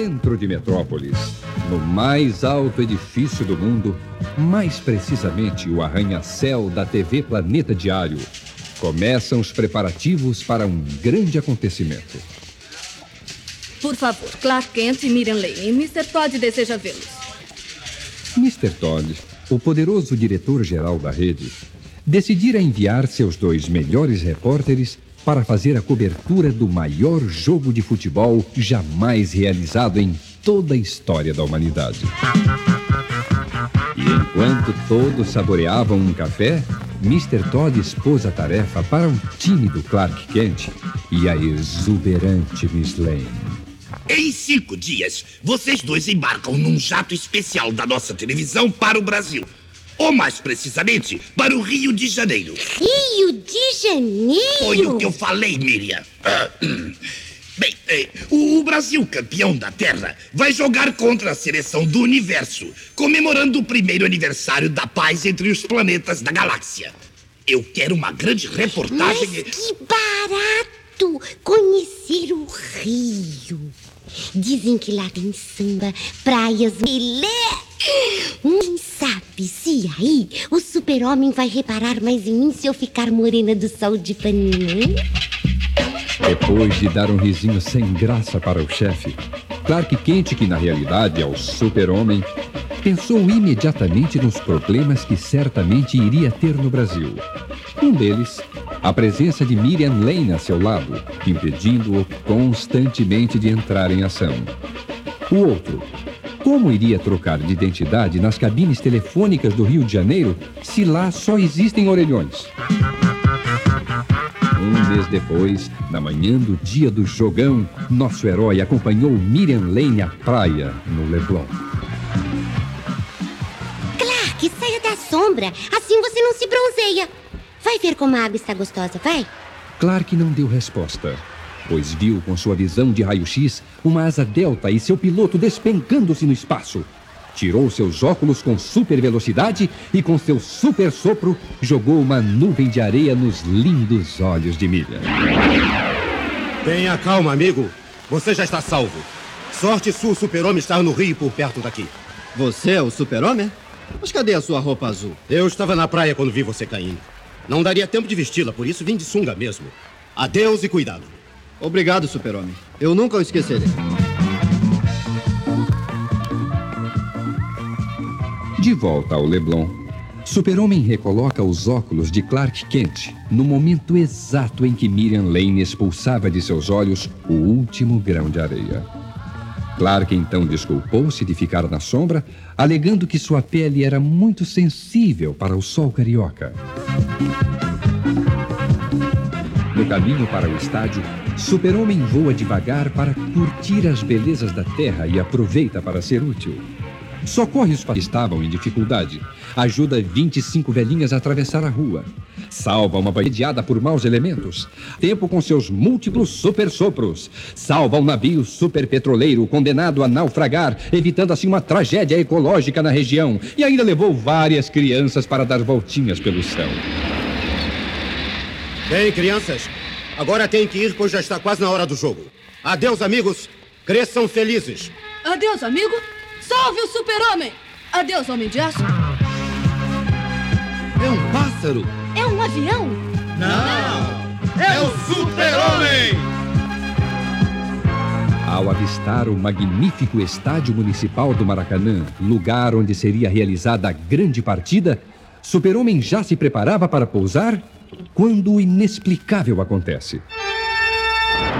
centro de Metrópolis, no mais alto edifício do mundo, mais precisamente o arranha-céu da TV Planeta Diário, começam os preparativos para um grande acontecimento. Por favor, Clark Kent e Miriam Lane. Mr. Todd deseja vê-los. Mr. Todd, o poderoso diretor-geral da rede, decidira enviar seus dois melhores repórteres para fazer a cobertura do maior jogo de futebol jamais realizado em toda a história da humanidade. E enquanto todos saboreavam um café, Mr. Todd expôs a tarefa para um tímido Clark Kent e a exuberante Miss Lane. Em cinco dias, vocês dois embarcam num jato especial da nossa televisão para o Brasil. Ou mais precisamente, para o Rio de Janeiro. Rio de Janeiro? Foi o que eu falei, Miriam. Ah, hum. Bem, eh, o Brasil, campeão da Terra, vai jogar contra a seleção do universo, comemorando o primeiro aniversário da paz entre os planetas da galáxia. Eu quero uma grande reportagem. Mas que barato conhecer o Rio. Dizem que lá tem samba, praias, filé. Quem se aí o super-homem vai reparar mais em mim se eu ficar morena do sol de hein? Depois de dar um risinho sem graça para o chefe, Clark Kent, que na realidade é o super-homem, pensou imediatamente nos problemas que certamente iria ter no Brasil. Um deles, a presença de Miriam Lane a seu lado, impedindo-o constantemente de entrar em ação. O outro, como iria trocar de identidade nas cabines telefônicas do Rio de Janeiro se lá só existem orelhões? Um mês depois, na manhã do dia do jogão, nosso herói acompanhou Miriam Lane à praia, no Leblon. Clark, saia da sombra. Assim você não se bronzeia. Vai ver como a água está gostosa, vai. Clark não deu resposta, pois viu com sua visão de raio-x uma asa delta e seu piloto despencando-se no espaço. Tirou seus óculos com super velocidade e, com seu super sopro, jogou uma nuvem de areia nos lindos olhos de Miriam. Tenha calma, amigo. Você já está salvo. Sorte sua, o super-homem estar no rio por perto daqui. Você é o super-homem? Mas cadê a sua roupa azul? Eu estava na praia quando vi você caindo. Não daria tempo de vesti-la, por isso vim de sunga mesmo. Adeus e cuidado. Obrigado, super-homem. Eu nunca o esquecerei. De volta ao Leblon, Super-Homem recoloca os óculos de Clark Kent no momento exato em que Miriam Lane expulsava de seus olhos o último grão de areia. Clark então desculpou-se de ficar na sombra, alegando que sua pele era muito sensível para o sol carioca. Caminho para o estádio, Super-Homem voa devagar para curtir as belezas da Terra e aproveita para ser útil. Socorre os que estavam em dificuldade. Ajuda 25 velhinhas a atravessar a rua. Salva uma bandiada por maus elementos. Tempo com seus múltiplos super sopros. Salva um navio super petroleiro condenado a naufragar, evitando assim uma tragédia ecológica na região. E ainda levou várias crianças para dar voltinhas pelo céu. Bem, crianças, agora tem que ir, pois já está quase na hora do jogo. Adeus, amigos. Cresçam felizes. Adeus, amigo. Salve o super-homem! Adeus, homem de aço. É um pássaro? É um avião? Não! É o super-homem! Ao avistar o magnífico estádio municipal do Maracanã, lugar onde seria realizada a grande partida, Super-Homem já se preparava para pousar quando o inexplicável acontece.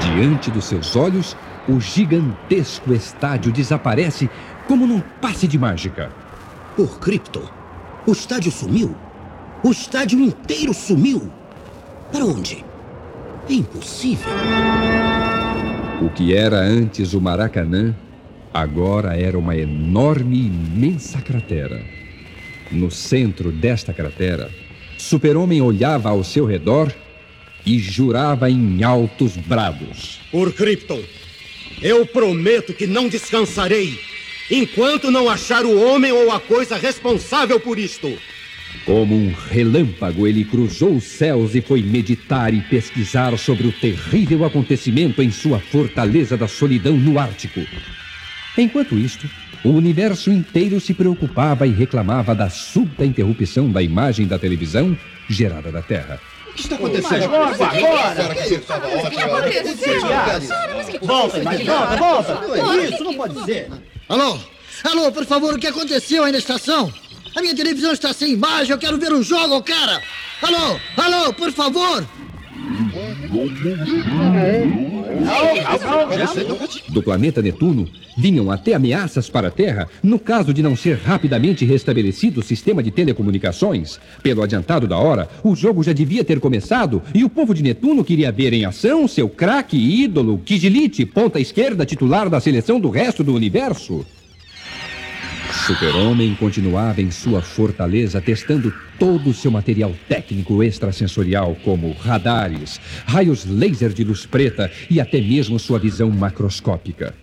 Diante dos seus olhos, o gigantesco estádio desaparece como num passe de mágica. Por Krypton, o estádio sumiu. O estádio inteiro sumiu. Para onde? É impossível. O que era antes o Maracanã, agora era uma enorme e imensa cratera. No centro desta cratera, Super-Homem olhava ao seu redor e jurava em altos brados. Por Krypton, eu prometo que não descansarei enquanto não achar o homem ou a coisa responsável por isto. Como um relâmpago, ele cruzou os céus e foi meditar e pesquisar sobre o terrível acontecimento em sua fortaleza da solidão no Ártico. Enquanto isto, o universo inteiro se preocupava e reclamava da súbita interrupção da imagem da televisão gerada da Terra. O que está acontecendo? Agora, agora! O que aconteceu? Volta, mas volta, volta! Isso não pode ser! Alô? Alô, por favor, o que aconteceu aí na estação? A minha televisão está sem imagem, eu quero ver o jogo, cara! Alô? Alô, por favor! Do planeta Netuno vinham até ameaças para a Terra no caso de não ser rapidamente restabelecido o sistema de telecomunicações. Pelo adiantado da hora, o jogo já devia ter começado e o povo de Netuno queria ver em ação seu craque ídolo, Kijilite, ponta esquerda titular da seleção do resto do universo. Super-Homem continuava em sua fortaleza testando todo o seu material técnico extrasensorial, como radares, raios laser de luz preta e até mesmo sua visão macroscópica.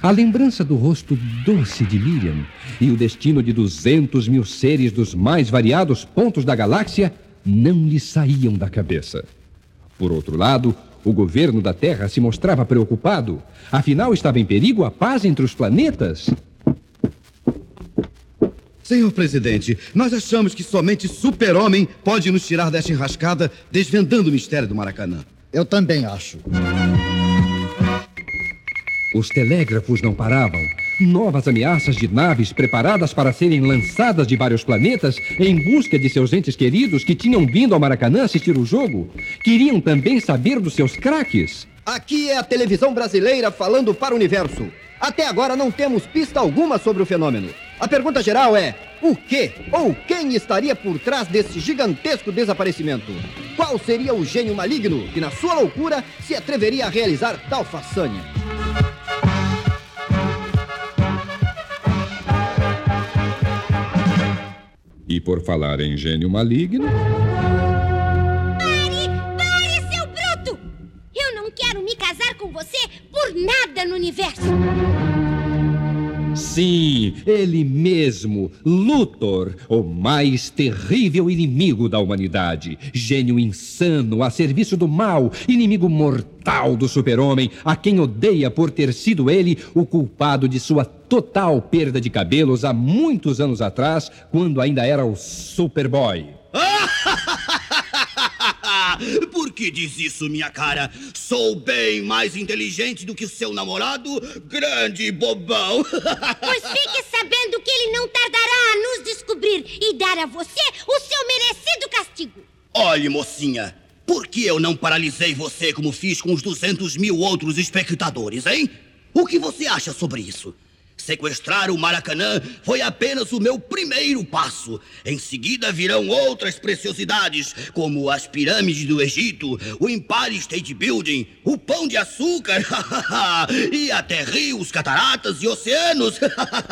A lembrança do rosto doce de Miriam e o destino de 200 mil seres dos mais variados pontos da galáxia não lhe saíam da cabeça. Por outro lado, o governo da Terra se mostrava preocupado. Afinal, estava em perigo a paz entre os planetas. Senhor presidente, nós achamos que somente Super-Homem pode nos tirar desta enrascada, desvendando o mistério do Maracanã. Eu também acho. Os telégrafos não paravam. Novas ameaças de naves preparadas para serem lançadas de vários planetas em busca de seus entes queridos que tinham vindo ao Maracanã assistir o jogo. Queriam também saber dos seus craques. Aqui é a televisão brasileira falando para o universo. Até agora não temos pista alguma sobre o fenômeno. A pergunta geral é: o que ou quem estaria por trás desse gigantesco desaparecimento? Qual seria o gênio maligno que, na sua loucura, se atreveria a realizar tal façanha? E por falar em gênio maligno. Pare! Pare, seu bruto! Eu não quero me casar com você por nada no universo! Sim, ele mesmo, Luthor, o mais terrível inimigo da humanidade. Gênio insano, a serviço do mal, inimigo mortal do super-homem, a quem odeia por ter sido ele o culpado de sua total perda de cabelos há muitos anos atrás, quando ainda era o Superboy. Que diz isso, minha cara? Sou bem mais inteligente do que o seu namorado, grande bobão. Pois fique sabendo que ele não tardará a nos descobrir e dar a você o seu merecido castigo. Olhe, mocinha, por que eu não paralisei você como fiz com os 200 mil outros espectadores, hein? O que você acha sobre isso? Sequestrar o Maracanã foi apenas o meu primeiro passo. Em seguida virão outras preciosidades, como as pirâmides do Egito, o Empire State Building, o Pão de Açúcar, e até rios, cataratas e oceanos.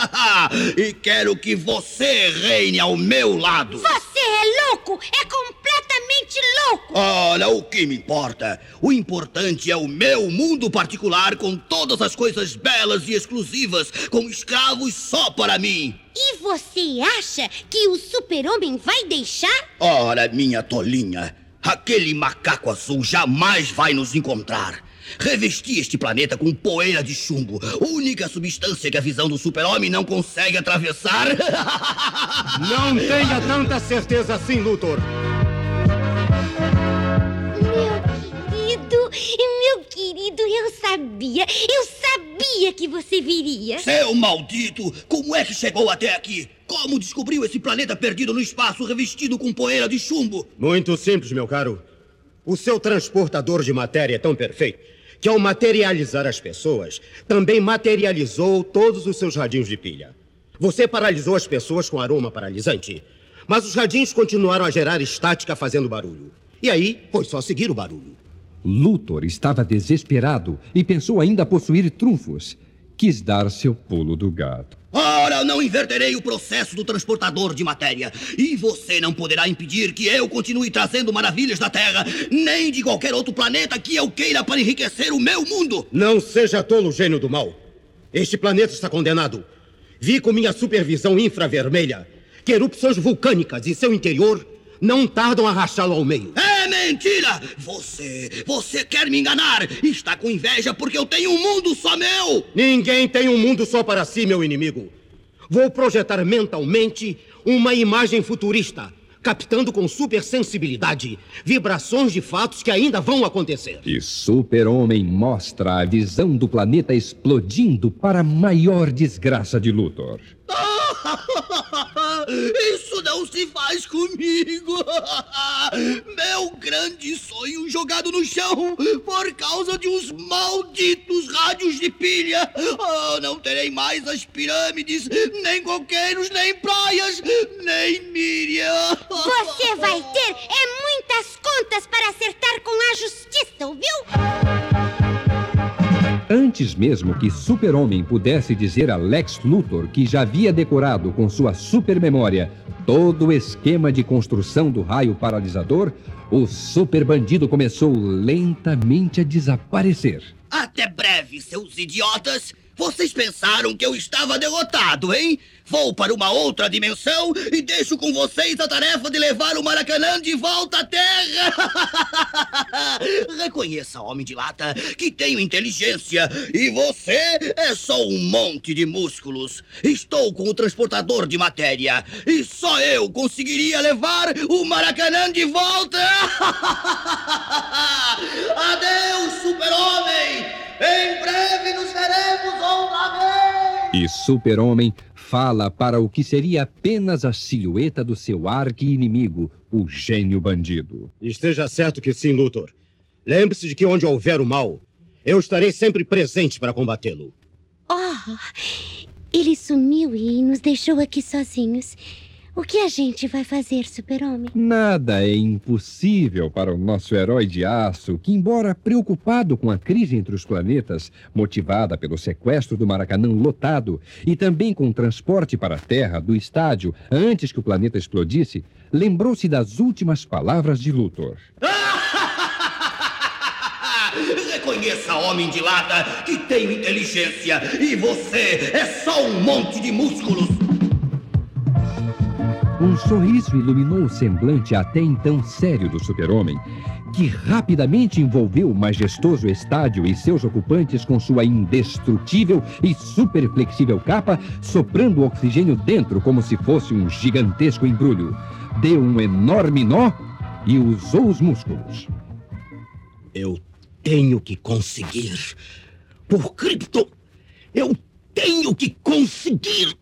e quero que você reine ao meu lado. Você é louco! É completamente louco! Olha, o que me importa? O importante é o meu mundo particular com todas as coisas belas e exclusivas, com escravos só para mim. E você acha que o super-homem vai deixar? Ora, minha tolinha, aquele macaco azul jamais vai nos encontrar. Revesti este planeta com poeira de chumbo, única substância que a visão do super-homem não consegue atravessar. Não tenha tanta certeza assim, Luthor. Eu sabia, eu sabia que você viria. Seu maldito, como é que chegou até aqui? Como descobriu esse planeta perdido no espaço revestido com poeira de chumbo? Muito simples, meu caro. O seu transportador de matéria é tão perfeito que, ao materializar as pessoas, também materializou todos os seus radinhos de pilha. Você paralisou as pessoas com aroma paralisante, mas os radinhos continuaram a gerar estática fazendo barulho. E aí foi só seguir o barulho. Luthor estava desesperado e pensou ainda possuir trunfos. Quis dar seu pulo do gato. Ora, não inverterei o processo do transportador de matéria. E você não poderá impedir que eu continue trazendo maravilhas da Terra, nem de qualquer outro planeta que eu queira para enriquecer o meu mundo. Não seja tolo, gênio do mal. Este planeta está condenado. Vi com minha supervisão infravermelha que erupções vulcânicas em seu interior não tardam a rachá-lo ao meio. É mentira! Você, você quer me enganar! Está com inveja porque eu tenho um mundo só meu! Ninguém tem um mundo só para si, meu inimigo. Vou projetar mentalmente uma imagem futurista, captando com supersensibilidade vibrações de fatos que ainda vão acontecer. E Super-Homem mostra a visão do planeta explodindo para a maior desgraça de Luthor. Isso não se faz comigo! Meu grande sonho jogado no chão por causa de uns malditos rádios de pilha! Oh, não terei mais as pirâmides, nem coqueiros, nem praias, nem Miriam! Você vai ter é muitas contas para acertar com a justiça, ouviu? Antes mesmo que Super-Homem pudesse dizer a Lex Luthor que já havia decorado com sua supermemória todo o esquema de construção do raio paralisador, o super bandido começou lentamente a desaparecer. Até breve, seus idiotas! Vocês pensaram que eu estava derrotado, hein? Vou para uma outra dimensão e deixo com vocês a tarefa de levar o Maracanã de volta à Terra! Reconheça, homem de lata, que tenho inteligência e você é só um monte de músculos. Estou com o transportador de matéria e só eu conseguiria levar o Maracanã de volta! Adeus, super-homem! Em breve nos veremos outra vez! E Super-Homem fala para o que seria apenas a silhueta do seu arqui-inimigo, o gênio bandido. Esteja certo que sim, Luthor. Lembre-se de que onde houver o mal, eu estarei sempre presente para combatê-lo. Oh, ele sumiu e nos deixou aqui sozinhos. O que a gente vai fazer, Super-Homem? Nada é impossível para o nosso herói de aço, que, embora preocupado com a crise entre os planetas, motivada pelo sequestro do Maracanã lotado e também com o transporte para a Terra do estádio antes que o planeta explodisse, lembrou-se das últimas palavras de Luthor. Reconheça, homem de lata, que tenho inteligência e você é só um monte de músculos. Um sorriso iluminou o semblante até então sério do super-homem, que rapidamente envolveu o majestoso estádio e seus ocupantes com sua indestrutível e super flexível capa, soprando oxigênio dentro como se fosse um gigantesco embrulho. Deu um enorme nó e usou os músculos. Eu tenho que conseguir. Por Krypton, eu tenho que conseguir.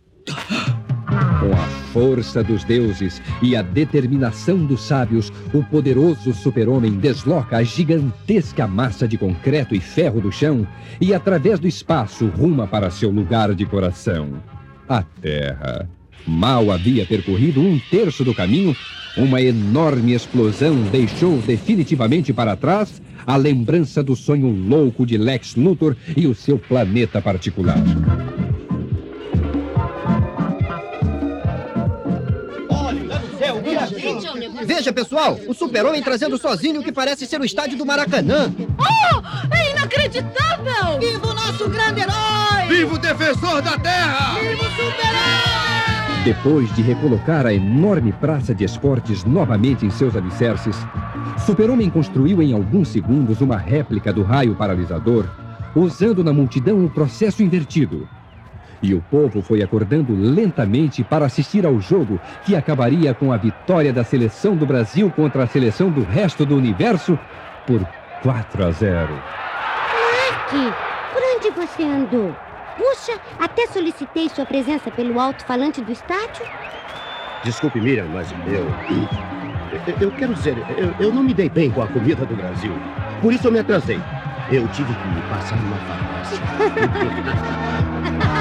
Com a força dos deuses e a determinação dos sábios, o poderoso super-homem desloca a gigantesca massa de concreto e ferro do chão e, através do espaço, ruma para seu lugar de coração a Terra. Mal havia percorrido um terço do caminho, uma enorme explosão deixou definitivamente para trás a lembrança do sonho louco de Lex Luthor e o seu planeta particular. Veja, pessoal, o super-homem trazendo sozinho o que parece ser o estádio do Maracanã. Oh, é inacreditável! Viva o nosso grande herói! Viva o defensor da terra! Viva o super-herói! Depois de recolocar a enorme praça de esportes novamente em seus alicerces, Super-Homem construiu em alguns segundos uma réplica do raio paralisador, usando na multidão o processo invertido. E o povo foi acordando lentamente para assistir ao jogo que acabaria com a vitória da seleção do Brasil contra a seleção do resto do universo por 4 a 0. Clark, por onde você andou? Puxa, até solicitei sua presença pelo alto-falante do estádio. Desculpe, Miriam, mas eu. Eu, quero dizer, eu, eu não me dei bem com a comida do Brasil. Por isso eu me atrasei. Eu tive que me passar numa farmácia.